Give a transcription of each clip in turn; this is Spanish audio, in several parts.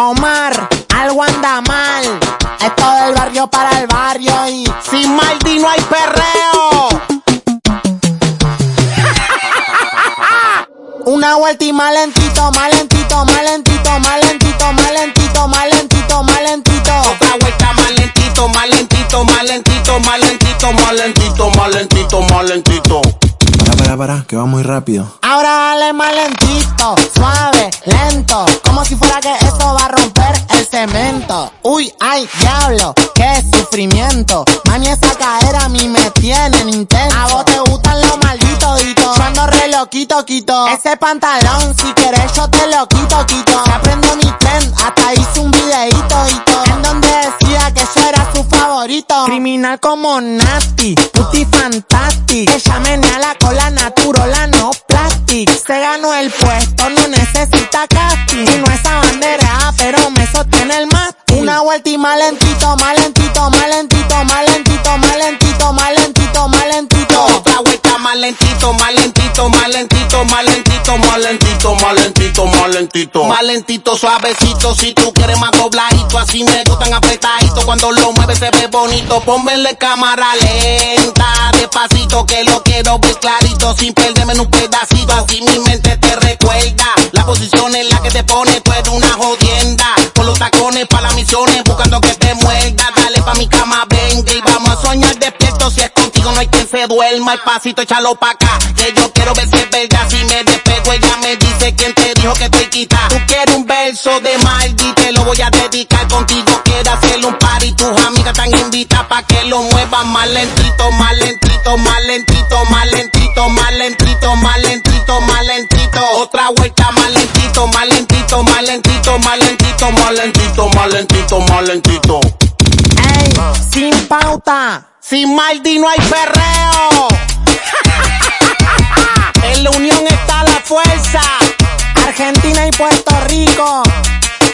Omar, algo anda mal. Esto del barrio para el barrio y sin Maldi no hay perreo. Una vuelta y más lentito, más lentito, más lentito, más. Otra vuelta más lentito, más lentito, más lentito, más. Ahora dale más lentito, suave, lento, como si fuera que eso va a romper el cemento. Uy, ay, diablo, qué sufrimiento. Mami, esa cadera a mí me tiene intenso. A vos te gustan los malditos dito. Yo ando re loquito, quito. Ese pantalón, si quieres yo te lo quito, quito. Se aprendo mi trend, Criminal como Nati, puti fantastic. Ella menea la cola naturola, no plastic. Se ganó el puesto, no necesita casting. Y no esa bandera, pero me sostiene el mástil. Una vuelta y más lentito, más lentito, más lentito, más. Otra vuelta más lentito, lentito, más lentito, más lentito, más suavecito, si tú quieres más dobladito, así me gustan apretadito. Cuando lo mueves se ve bonito, pónmele cámara lenta, despacito, que lo quiero ver clarito, sin perderme en un pedacito. Así mi mente te recuerda, la posición en la que te pone, tú una jodienda. Con los tacones para las misiones, buscando que te muerda. Dale pa' mi cama, venga y vamos a soñar despierto. Si es contigo, no hay quien se duerma. El pasito, échalo pa' acá. Que yo quiero que estoy quita. Tú quieres un verso de Maldi, te lo voy a dedicar contigo. Quiero hacerle un party, tus amigas están invitadas pa' que lo muevan más lentito, más lentito, más lentito, más. Otra vuelta más lentito, más lentito, más lentito, más. Ey, sin pauta, sin Maldi no hay perreo. Argentina y Puerto Rico.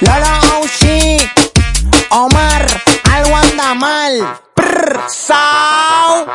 Lolo OG. Omar, algo anda mal. Prr, Sao.